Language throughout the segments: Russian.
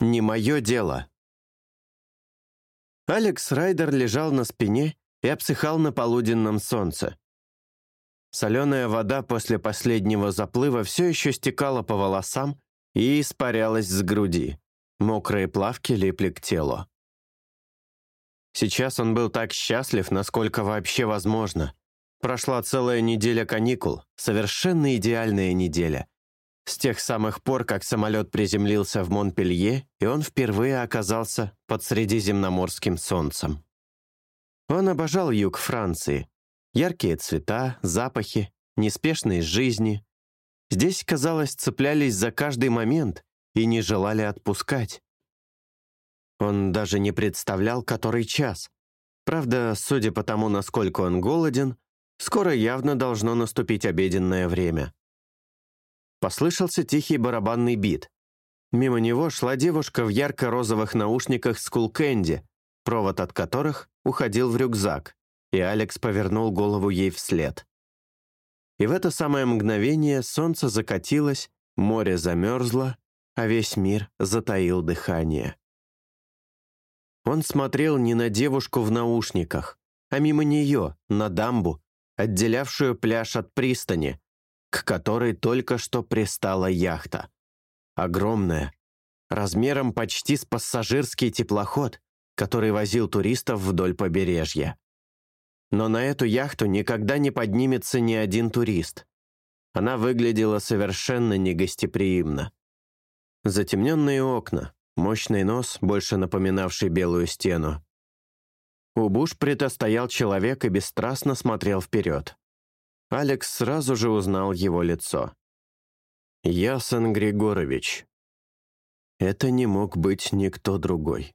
Не мое дело. Алекс Райдер лежал на спине и обсыхал на полуденном солнце. Соленая вода после последнего заплыва все еще стекала по волосам и испарялась с груди. Мокрые плавки липли к телу. Сейчас он был так счастлив, насколько вообще возможно. Прошла целая неделя каникул, совершенно идеальная неделя. С тех самых пор, как самолет приземлился в Монпелье, и он впервые оказался под Средиземноморским солнцем. Он обожал юг Франции. Яркие цвета, запахи, неспешные жизни. Здесь, казалось, цеплялись за каждый момент и не желали отпускать. Он даже не представлял, который час. Правда, судя по тому, насколько он голоден, скоро явно должно наступить обеденное время. Послышался тихий барабанный бит. Мимо него шла девушка в ярко-розовых наушниках с кулкэнди, провод от которых уходил в рюкзак, и Алекс повернул голову ей вслед. И в это самое мгновение солнце закатилось, море замерзло, а весь мир затаил дыхание. Он смотрел не на девушку в наушниках, а мимо нее, на дамбу, отделявшую пляж от пристани, к которой только что пристала яхта. Огромная, размером почти с пассажирский теплоход, который возил туристов вдоль побережья. Но на эту яхту никогда не поднимется ни один турист. Она выглядела совершенно негостеприимно. Затемненные окна, мощный нос, больше напоминавший белую стену. У бушприта стоял человек и бесстрастно смотрел вперед. Алекс сразу же узнал его лицо. Ясен Григорович. Это не мог быть никто другой.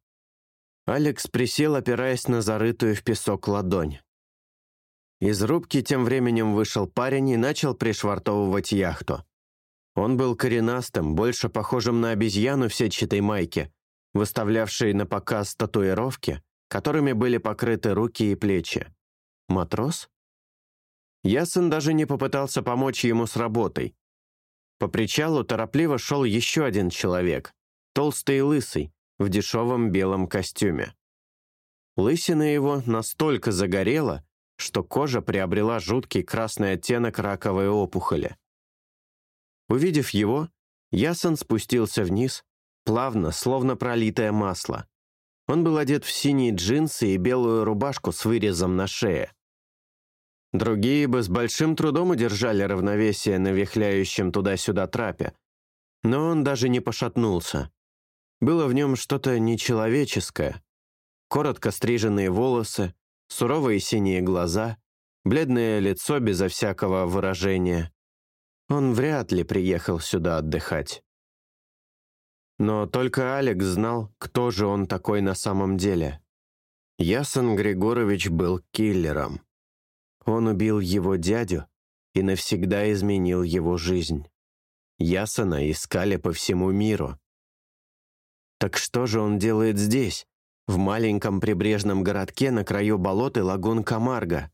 Алекс присел, опираясь на зарытую в песок ладонь. Из рубки тем временем вышел парень и начал пришвартовывать яхту. Он был коренастым, больше похожим на обезьяну в сетчатой майке, выставлявшей на показ татуировки, которыми были покрыты руки и плечи. Матрос? Ясен даже не попытался помочь ему с работой. По причалу торопливо шел еще один человек, толстый и лысый, в дешевом белом костюме. Лысина его настолько загорела, что кожа приобрела жуткий красный оттенок раковой опухоли. Увидев его, Ясон спустился вниз, плавно, словно пролитое масло. Он был одет в синие джинсы и белую рубашку с вырезом на шее. Другие бы с большим трудом удержали равновесие на вихляющем туда-сюда трапе, но он даже не пошатнулся. Было в нем что-то нечеловеческое. Коротко стриженные волосы, суровые синие глаза, бледное лицо безо всякого выражения. Он вряд ли приехал сюда отдыхать. Но только Алекс знал, кто же он такой на самом деле. Ясон Григорович был киллером. Он убил его дядю и навсегда изменил его жизнь. Ясона искали по всему миру. Так что же он делает здесь, в маленьком прибрежном городке на краю болот и лагун Камарго?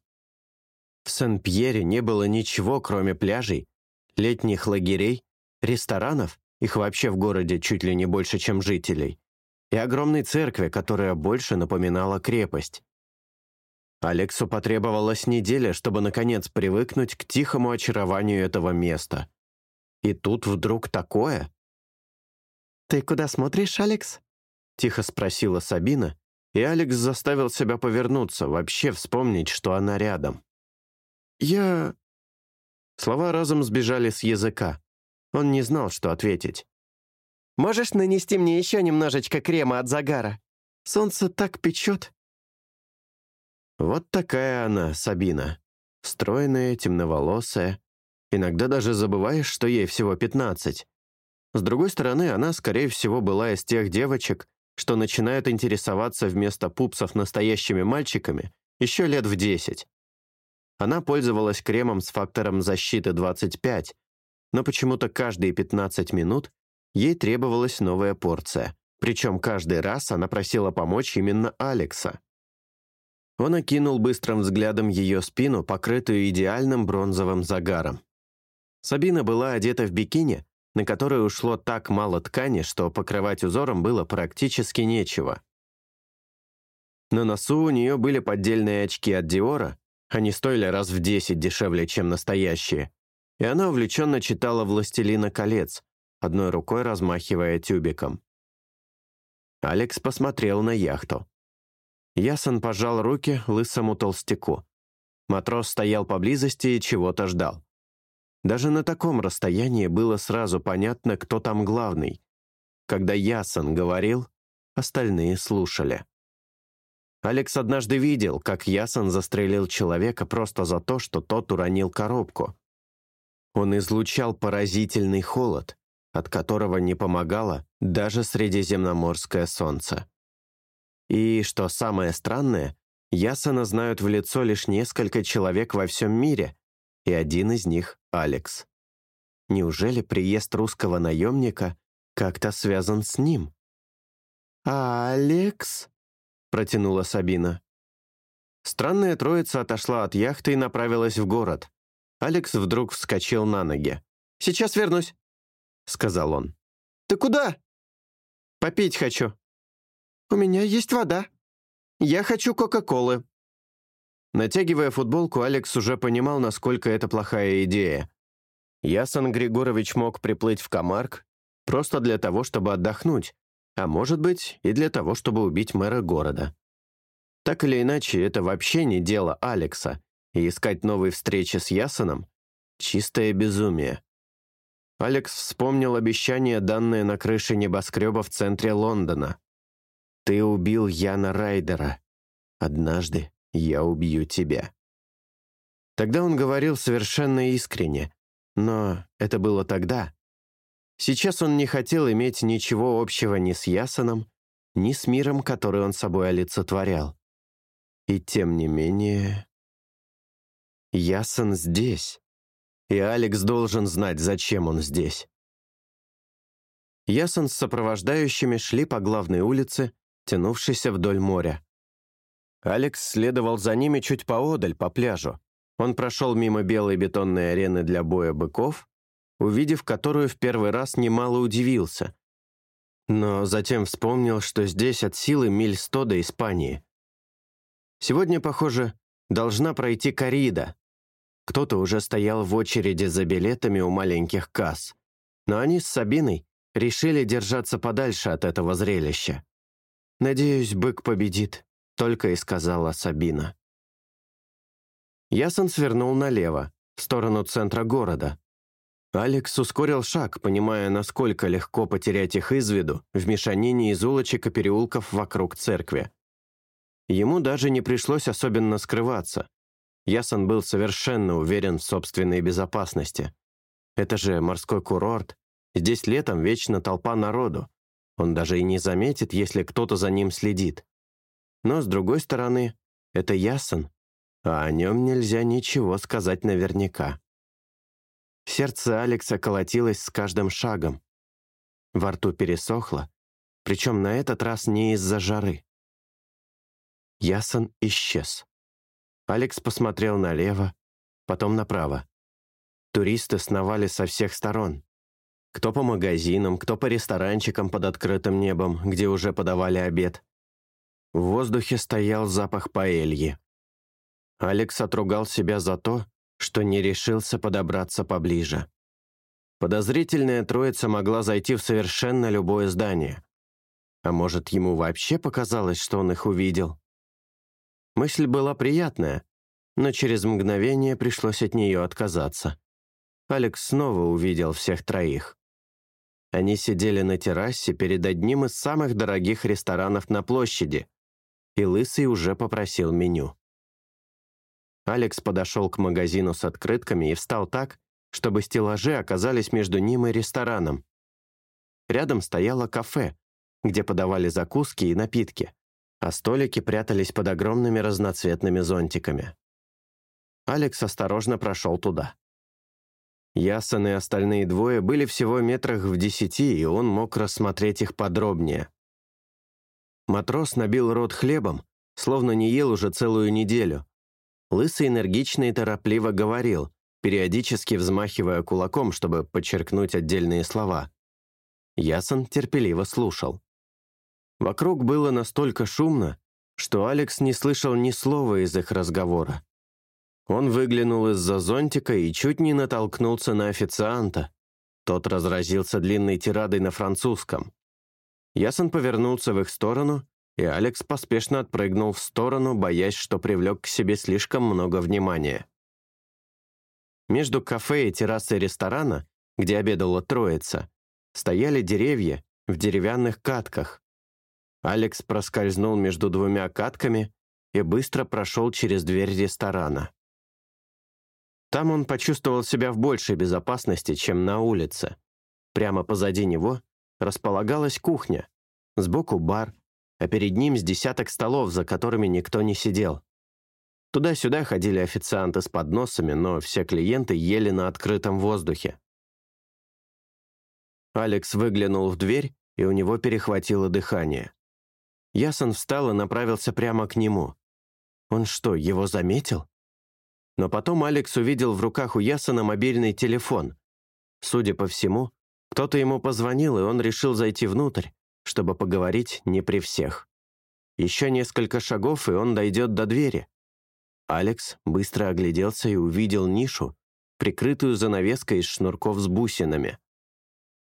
В Сен-Пьере не было ничего, кроме пляжей летних лагерей, ресторанов, их вообще в городе чуть ли не больше, чем жителей, и огромной церкви, которая больше напоминала крепость. Алексу потребовалась неделя, чтобы наконец привыкнуть к тихому очарованию этого места. И тут вдруг такое. «Ты куда смотришь, Алекс?» — тихо спросила Сабина, и Алекс заставил себя повернуться, вообще вспомнить, что она рядом. «Я...» Слова разом сбежали с языка. Он не знал, что ответить. «Можешь нанести мне еще немножечко крема от загара? Солнце так печет». Вот такая она, Сабина. Стройная, темноволосая. Иногда даже забываешь, что ей всего пятнадцать. С другой стороны, она, скорее всего, была из тех девочек, что начинают интересоваться вместо пупсов настоящими мальчиками еще лет в десять. Она пользовалась кремом с фактором защиты 25, но почему-то каждые 15 минут ей требовалась новая порция, причем каждый раз она просила помочь именно Алекса. Он окинул быстрым взглядом ее спину, покрытую идеальным бронзовым загаром. Сабина была одета в бикини, на которой ушло так мало ткани, что покрывать узором было практически нечего. На носу у нее были поддельные очки от Диора, они стоили раз в десять дешевле, чем настоящие, и она увлеченно читала «Властелина колец», одной рукой размахивая тюбиком. Алекс посмотрел на яхту. Ясон пожал руки лысому толстяку. Матрос стоял поблизости и чего-то ждал. Даже на таком расстоянии было сразу понятно, кто там главный. Когда Ясон говорил, остальные слушали. Алекс однажды видел, как Ясон застрелил человека просто за то, что тот уронил коробку. Он излучал поразительный холод, от которого не помогало даже средиземноморское солнце. И, что самое странное, Ясона знают в лицо лишь несколько человек во всем мире, и один из них — Алекс. Неужели приезд русского наемника как-то связан с ним? «Алекс?» — протянула Сабина. Странная троица отошла от яхты и направилась в город. Алекс вдруг вскочил на ноги. «Сейчас вернусь», — сказал он. «Ты куда?» «Попить хочу». «У меня есть вода. Я хочу Кока-Колы». Натягивая футболку, Алекс уже понимал, насколько это плохая идея. Ясон Григорович мог приплыть в Камарк просто для того, чтобы отдохнуть, а может быть и для того, чтобы убить мэра города. Так или иначе, это вообще не дело Алекса, и искать новые встречи с Ясоном — чистое безумие. Алекс вспомнил обещание, данное на крыше небоскреба в центре Лондона. «Ты убил Яна Райдера. Однажды я убью тебя». Тогда он говорил совершенно искренне, но это было тогда. Сейчас он не хотел иметь ничего общего ни с Ясоном, ни с миром, который он собой олицетворял. И тем не менее... Ясон здесь, и Алекс должен знать, зачем он здесь. Ясон с сопровождающими шли по главной улице, тянувшейся вдоль моря. Алекс следовал за ними чуть поодаль, по пляжу. Он прошел мимо белой бетонной арены для боя быков, увидев которую в первый раз немало удивился. Но затем вспомнил, что здесь от силы миль сто до Испании. Сегодня, похоже, должна пройти коррида. Кто-то уже стоял в очереди за билетами у маленьких касс. Но они с Сабиной решили держаться подальше от этого зрелища. «Надеюсь, бык победит», — только и сказала Сабина. Ясон свернул налево, в сторону центра города. Алекс ускорил шаг, понимая, насколько легко потерять их из виду в мешанине из улочек и переулков вокруг церкви. Ему даже не пришлось особенно скрываться. Ясон был совершенно уверен в собственной безопасности. Это же морской курорт. Здесь летом вечно толпа народу. Он даже и не заметит, если кто-то за ним следит. Но, с другой стороны, это Ясон, а о нем нельзя ничего сказать наверняка. Сердце Алекса колотилось с каждым шагом. Во рту пересохло, причем на этот раз не из-за жары. Ясон исчез. Алекс посмотрел налево, потом направо. Туристы сновали со всех сторон. Кто по магазинам, кто по ресторанчикам под открытым небом, где уже подавали обед. В воздухе стоял запах паэльи. Алекс отругал себя за то, что не решился подобраться поближе. Подозрительная троица могла зайти в совершенно любое здание. А может, ему вообще показалось, что он их увидел? Мысль была приятная, но через мгновение пришлось от нее отказаться. Алекс снова увидел всех троих. Они сидели на террасе перед одним из самых дорогих ресторанов на площади, и Лысый уже попросил меню. Алекс подошел к магазину с открытками и встал так, чтобы стеллажи оказались между ним и рестораном. Рядом стояло кафе, где подавали закуски и напитки а столики прятались под огромными разноцветными зонтиками. Алекс осторожно прошел туда. Ясон и остальные двое были всего метрах в десяти, и он мог рассмотреть их подробнее. Матрос набил рот хлебом, словно не ел уже целую неделю. Лысый энергично и торопливо говорил, периодически взмахивая кулаком, чтобы подчеркнуть отдельные слова. Ясон терпеливо слушал. Вокруг было настолько шумно, что Алекс не слышал ни слова из их разговора. Он выглянул из-за зонтика и чуть не натолкнулся на официанта. Тот разразился длинной тирадой на французском. Ясон повернулся в их сторону, и Алекс поспешно отпрыгнул в сторону, боясь, что привлек к себе слишком много внимания. Между кафе и террасой ресторана, где обедала троица, стояли деревья в деревянных катках. Алекс проскользнул между двумя катками и быстро прошел через дверь ресторана. Там он почувствовал себя в большей безопасности, чем на улице. Прямо позади него располагалась кухня, сбоку бар, а перед ним с десяток столов, за которыми никто не сидел. Туда-сюда ходили официанты с подносами, но все клиенты ели на открытом воздухе. Алекс выглянул в дверь, и у него перехватило дыхание. Ясон встал и направился прямо к нему. Он что, его заметил? Но потом Алекс увидел в руках у Ясона мобильный телефон. Судя по всему, кто-то ему позвонил, и он решил зайти внутрь, чтобы поговорить не при всех. Еще несколько шагов, и он дойдет до двери. Алекс быстро огляделся и увидел нишу, прикрытую занавеской из шнурков с бусинами.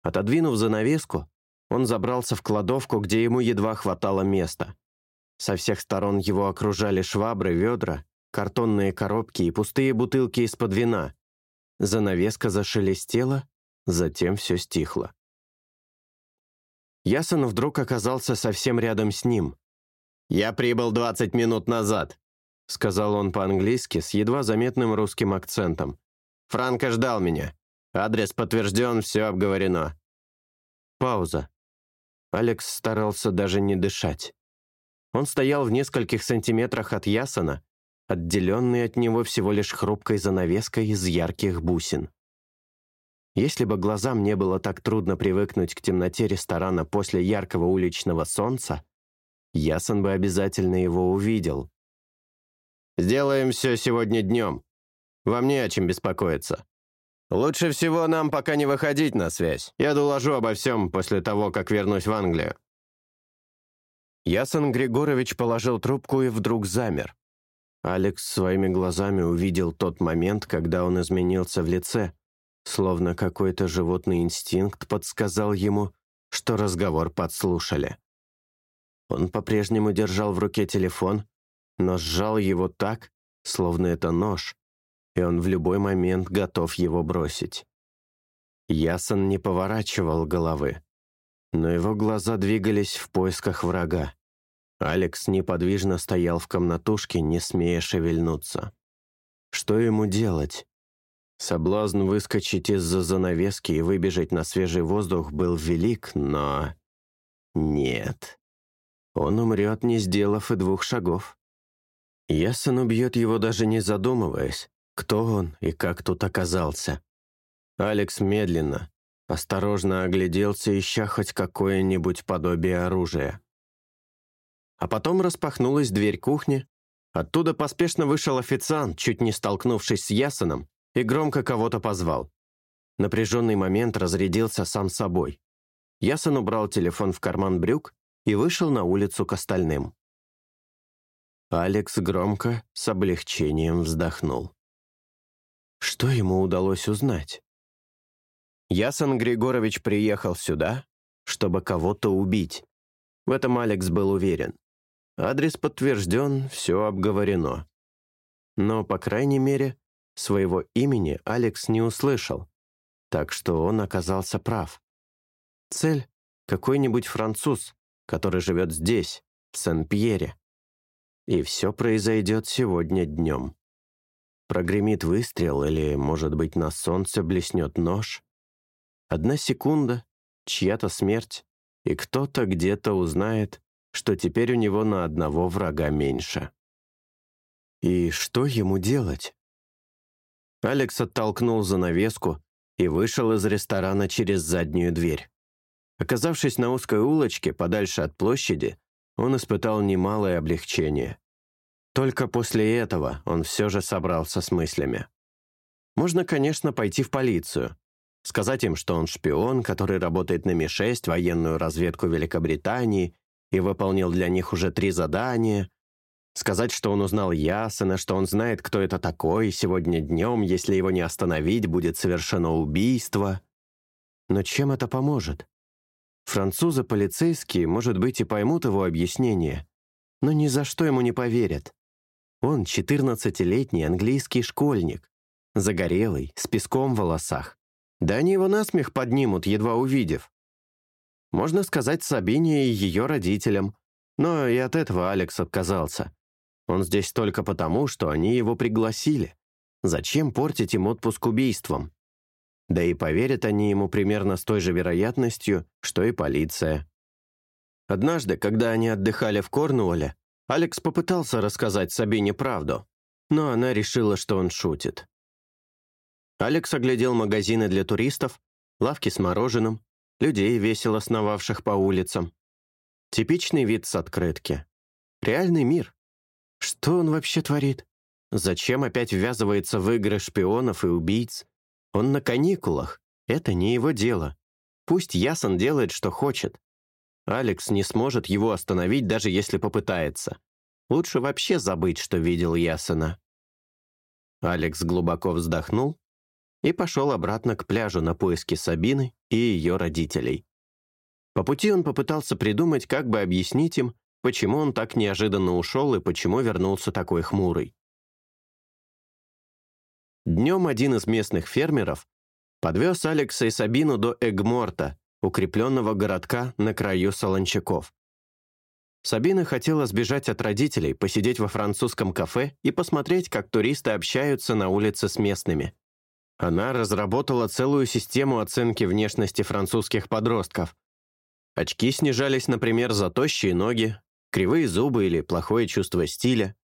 Отодвинув занавеску, он забрался в кладовку, где ему едва хватало места. Со всех сторон его окружали швабры, ведра, картонные коробки и пустые бутылки из-под вина. Занавеска зашелестела, затем все стихло. Ясон вдруг оказался совсем рядом с ним. «Я прибыл 20 минут назад», — сказал он по-английски с едва заметным русским акцентом. «Франко ждал меня. Адрес подтвержден, все обговорено». Пауза. Алекс старался даже не дышать. Он стоял в нескольких сантиметрах от Ясона, отделенный от него всего лишь хрупкой занавеской из ярких бусин. Если бы глазам не было так трудно привыкнуть к темноте ресторана после яркого уличного солнца, Ясон бы обязательно его увидел. Сделаем все сегодня днем. Вам не о чем беспокоиться. Лучше всего нам пока не выходить на связь. Я доложу обо всем после того, как вернусь в Англию». Ясон Григорович положил трубку и вдруг замер. Алекс своими глазами увидел тот момент, когда он изменился в лице, словно какой-то животный инстинкт подсказал ему, что разговор подслушали. Он по-прежнему держал в руке телефон, но сжал его так, словно это нож, и он в любой момент готов его бросить. Ясон не поворачивал головы, но его глаза двигались в поисках врага. Алекс неподвижно стоял в комнатушке, не смея шевельнуться. Что ему делать? Соблазн выскочить из-за занавески и выбежать на свежий воздух был велик, но... Нет. Он умрет, не сделав и двух шагов. Ясон убьет его даже не задумываясь, кто он и как тут оказался. Алекс медленно, осторожно огляделся, ища хоть какое-нибудь подобие оружия. А потом распахнулась дверь кухни, оттуда поспешно вышел официант, чуть не столкнувшись с Ясоном, и громко кого-то позвал. Напряженный момент разрядился сам собой. Ясон убрал телефон в карман брюк и вышел на улицу к остальным. Алекс громко, с облегчением вздохнул. Что ему удалось узнать? Ясон Григорович приехал сюда, чтобы кого-то убить. В этом Алекс был уверен. Адрес подтвержден, все обговорено. Но, по крайней мере, своего имени Алекс не услышал, так что он оказался прав. Цель — какой-нибудь француз, который живет здесь, в Сен-Пьере. И все произойдет сегодня днем. Прогремит выстрел или, может быть, на солнце блеснет нож. Одна секунда, чья-то смерть, и кто-то где-то узнает, что теперь у него на одного врага меньше. И что ему делать? Алекс оттолкнул занавеску и вышел из ресторана через заднюю дверь. Оказавшись на узкой улочке, подальше от площади, он испытал немалое облегчение. Только после этого он все же собрался с мыслями. Можно, конечно, пойти в полицию, сказать им, что он шпион, который работает на Ми-6, военную разведку Великобритании, и выполнил для них уже три задания, сказать, что он узнал Ясена, что он знает, кто это такой, сегодня днем, если его не остановить, будет совершено убийство. Но чем это поможет? Французы полицейские, может быть, и поймут его объяснение, но ни за что ему не поверят. Он 14-летний английский школьник, загорелый, с песком в волосах. Да они его насмех поднимут, едва увидев. Можно сказать Сабине и ее родителям, но и от этого Алекс отказался. Он здесь только потому, что они его пригласили. Зачем портить им отпуск убийством? Да и поверят они ему примерно с той же вероятностью, что и полиция. Однажды, когда они отдыхали в Корнуолле, Алекс попытался рассказать Сабине правду, но она решила, что он шутит. Алекс оглядел магазины для туристов, лавки с мороженым, людей, весело сновавших по улицам. Типичный вид с открытки. Реальный мир. Что он вообще творит? Зачем опять ввязывается в игры шпионов и убийц? Он на каникулах. Это не его дело. Пусть Ясон делает, что хочет. Алекс не сможет его остановить, даже если попытается. Лучше вообще забыть, что видел Ясона. Алекс глубоко вздохнул и пошел обратно к пляжу на поиски Сабины и ее родителей. По пути он попытался придумать, как бы объяснить им, почему он так неожиданно ушел и почему вернулся такой хмурый. Днем один из местных фермеров подвез Алекса и Сабину до Эгморта, укрепленного городка на краю Солончаков. Сабина хотела сбежать от родителей, посидеть во французском кафе и посмотреть, как туристы общаются на улице с местными. Она разработала целую систему оценки внешности французских подростков. Очки снижались, например, за тощие ноги, кривые зубы или плохое чувство стиля.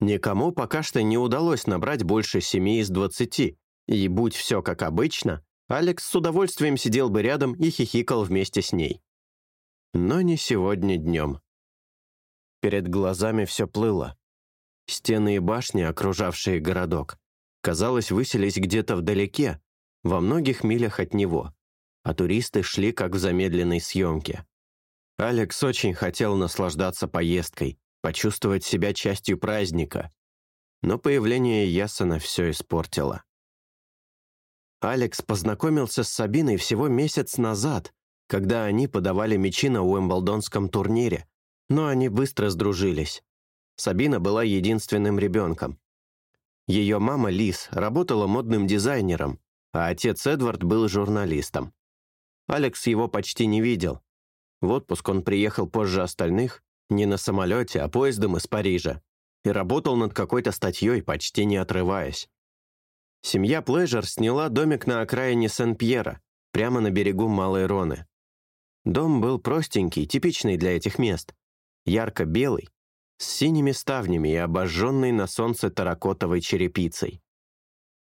Никому пока что не удалось набрать больше семи из двадцати, и будь все как обычно, Алекс с удовольствием сидел бы рядом и хихикал вместе с ней. Но не сегодня днем. Перед глазами все плыло. Стены и башни, окружавшие городок, казалось, выселись где-то вдалеке, во многих милях от него, а туристы шли как в замедленной съемке. Алекс очень хотел наслаждаться поездкой, почувствовать себя частью праздника. Но появление Ясона все испортило. Алекс познакомился с Сабиной всего месяц назад, когда они подавали мячи на Уэмблдонском турнире, но они быстро сдружились. Сабина была единственным ребенком. Ее мама Лиз работала модным дизайнером, а отец Эдвард был журналистом. Алекс его почти не видел, в отпуск он приехал позже остальных, не на самолете, а поездом из Парижа, и работал над какой-то статьей, почти не отрываясь. Семья Плэжер сняла домик на окраине Сен-Пьера, прямо на берегу Малой Роны. Дом был простенький, типичный для этих мест, ярко-белый, с синими ставнями и обожженной на солнце таракотовой черепицей.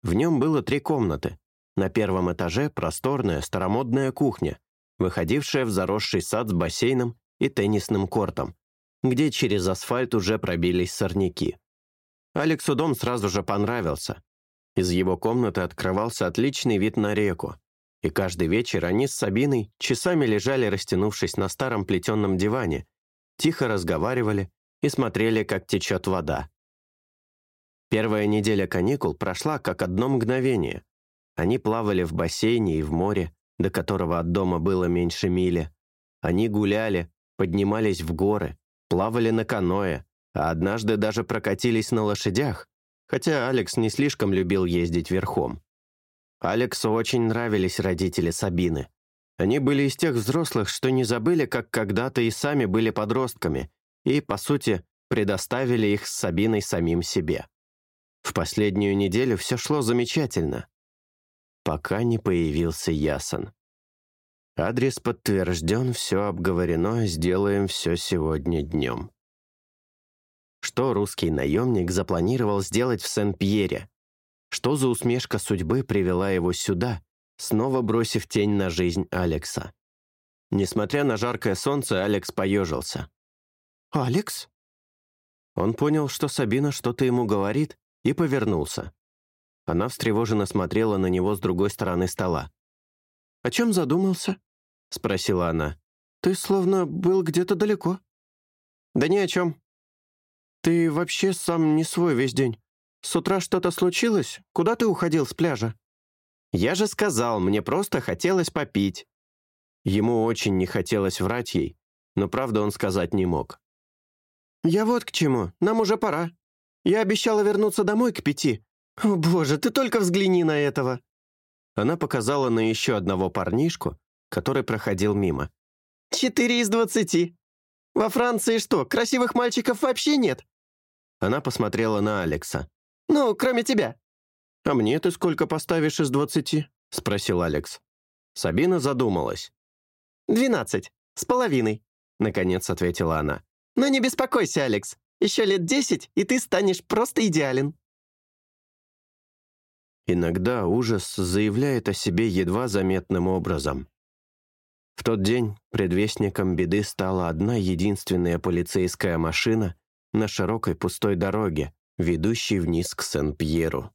В нем было три комнаты. На первом этаже просторная старомодная кухня, выходившая в заросший сад с бассейном и теннисным кортом, где через асфальт уже пробились сорняки. Алексу дом сразу же понравился. Из его комнаты открывался отличный вид на реку, и каждый вечер они с Сабиной часами лежали, растянувшись на старом плетенном диване, тихо разговаривали и смотрели, как течет вода. Первая неделя каникул прошла как одно мгновение. Они плавали в бассейне и в море, до которого от дома было меньше мили. Они гуляли, поднимались в горы, плавали на каное, а однажды даже прокатились на лошадях, хотя Алекс не слишком любил ездить верхом. Алексу очень нравились родители Сабины. Они были из тех взрослых, что не забыли, как когда-то и сами были подростками, и, по сути, предоставили их с Сабиной самим себе. В последнюю неделю все шло замечательно пока не появился Ясон. Адрес подтвержден, все обговорено, сделаем все сегодня днем. Что русский наемник запланировал сделать в Сен-Пьере? Что за усмешка судьбы привела его сюда, снова бросив тень на жизнь Алекса? Несмотря на жаркое солнце, Алекс поежился. «Алекс?» Он понял, что Сабина что-то ему говорит, и повернулся. Она встревоженно смотрела на него с другой стороны стола. «О чем задумался?» — спросила она. «Ты словно был где-то далеко». «Да ни о чем». «Ты вообще сам не свой весь день. С утра что-то случилось? Куда ты уходил с пляжа?» «Я же сказал, мне просто хотелось попить». Ему очень не хотелось врать ей, но правда он сказать не мог. «Я вот к чему. Нам уже пора. Я обещала вернуться домой к пяти. О, боже, ты только взгляни на этого!» Она показала на еще одного парнишку, который проходил мимо. «Четыре из двадцати. Во Франции что, красивых мальчиков вообще нет?» Она посмотрела на Алекса. «Ну, кроме тебя». «А мне ты сколько поставишь из двадцати?» — спросил Алекс. Сабина задумалась. «Двенадцать. С половиной», — наконец ответила она. «Но не беспокойся, Алекс. Еще лет десять, и ты станешь просто идеален». Иногда ужас заявляет о себе едва заметным образом. В тот день предвестником беды стала одна единственная полицейская машина на широкой пустой дороге, ведущей вниз к Сен-Пьеру.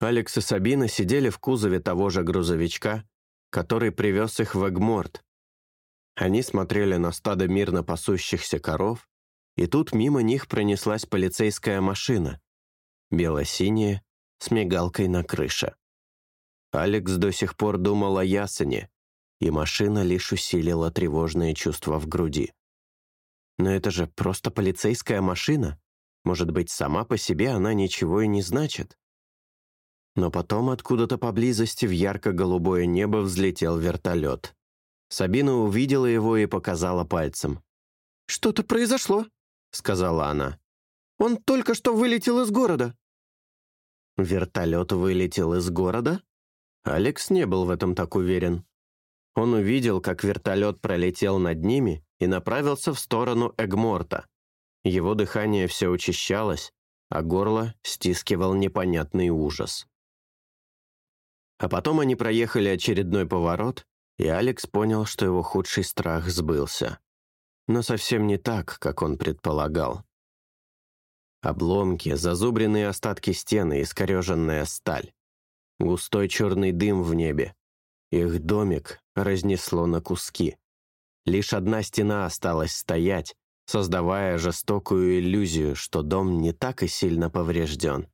Алекс и Сабина сидели в кузове того же грузовичка, который привез их в Эгморт. Они смотрели на стадо мирно пасущихся коров, и тут мимо них пронеслась полицейская машина, бело-синяя, с мигалкой на крыше. Алекс до сих пор думал о Ясене, и машина лишь усилила тревожные чувства в груди. Но это же просто полицейская машина. Может быть, сама по себе она ничего и не значит. Но потом откуда-то поблизости в ярко-голубое небо взлетел вертолет. Сабина увидела его и показала пальцем. «Что-то произошло», — сказала она. «Он только что вылетел из города». Вертолет вылетел из города? Алекс не был в этом так уверен. Он увидел, как вертолет пролетел над ними и направился в сторону Эгморта. Его дыхание все учащалось, а горло стискивал непонятный ужас. А потом они проехали очередной поворот, и Алекс понял, что его худший страх сбылся. Но совсем не так, как он предполагал. Обломки, зазубренные остатки стены, искореженная сталь. Густой черный дым в небе. Их домик разнесло на куски. Лишь одна стена осталась стоять, создавая жестокую иллюзию, что дом не так и сильно поврежден.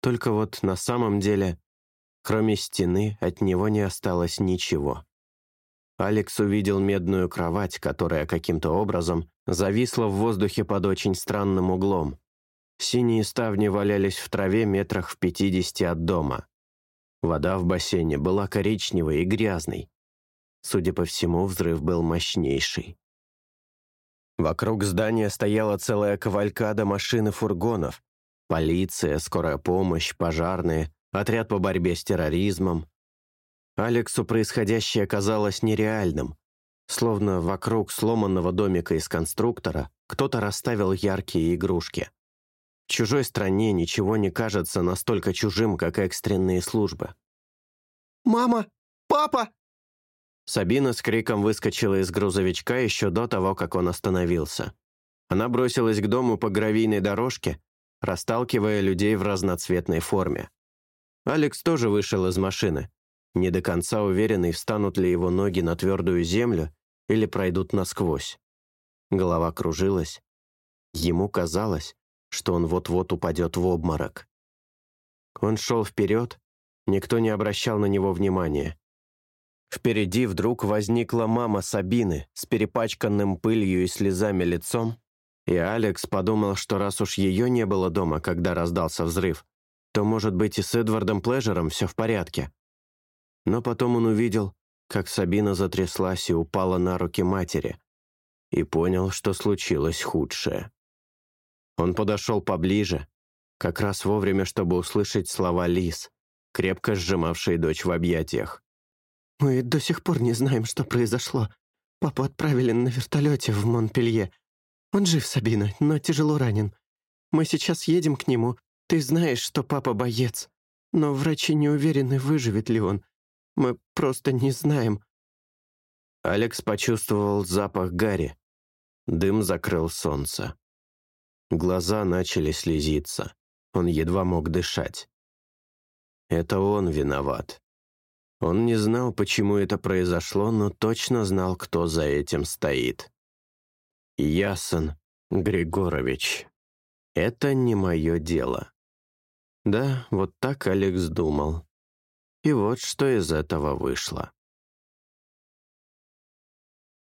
Только вот на самом деле, кроме стены, от него не осталось ничего. Алекс увидел медную кровать, которая каким-то образом зависла в воздухе под очень странным углом. Синие ставни валялись в траве метрах в пятидесяти от дома. Вода в бассейне была коричневой и грязной. Судя по всему, взрыв был мощнейший. Вокруг здания стояла целая кавалькада машин и фургонов. Полиция, скорая помощь, пожарные, отряд по борьбе с терроризмом. Алексу происходящее казалось нереальным. Словно вокруг сломанного домика из конструктора кто-то расставил яркие игрушки. В чужой стране ничего не кажется настолько чужим, как экстренные службы. «Мама! Папа!» Сабина с криком выскочила из грузовичка еще до того, как он остановился. Она бросилась к дому по гравийной дорожке, расталкивая людей в разноцветной форме. Алекс тоже вышел из машины, не до конца уверенный, встанут ли его ноги на твердую землю или пройдут насквозь. Голова кружилась. Ему казалось, что он вот-вот упадет в обморок. Он шел вперед, никто не обращал на него внимания. Впереди вдруг возникла мама Сабины с перепачканным пылью и слезами лицом, и Алекс подумал, что раз уж ее не было дома, когда раздался взрыв, то, может быть, и с Эдвардом Плежером все в порядке. Но потом он увидел, как Сабина затряслась и упала на руки матери, и понял, что случилось худшее. Он подошел поближе, как раз вовремя, чтобы услышать слова Лис, крепко сжимавшей дочь в объятиях. «Мы до сих пор не знаем, что произошло. Папу отправили на вертолете в Монпелье. Он жив, Сабина, но тяжело ранен. Мы сейчас едем к нему. Ты знаешь, что папа боец. Но врачи не уверены, выживет ли он. Мы просто не знаем». Алекс почувствовал запах гари. Дым закрыл солнце. Глаза начали слезиться. Он едва мог дышать. Это он виноват. Он не знал, почему это произошло, но точно знал, кто за этим стоит. Ясон Григорович. Это не мое дело. Да, вот так Алекс думал. И вот что из этого вышло.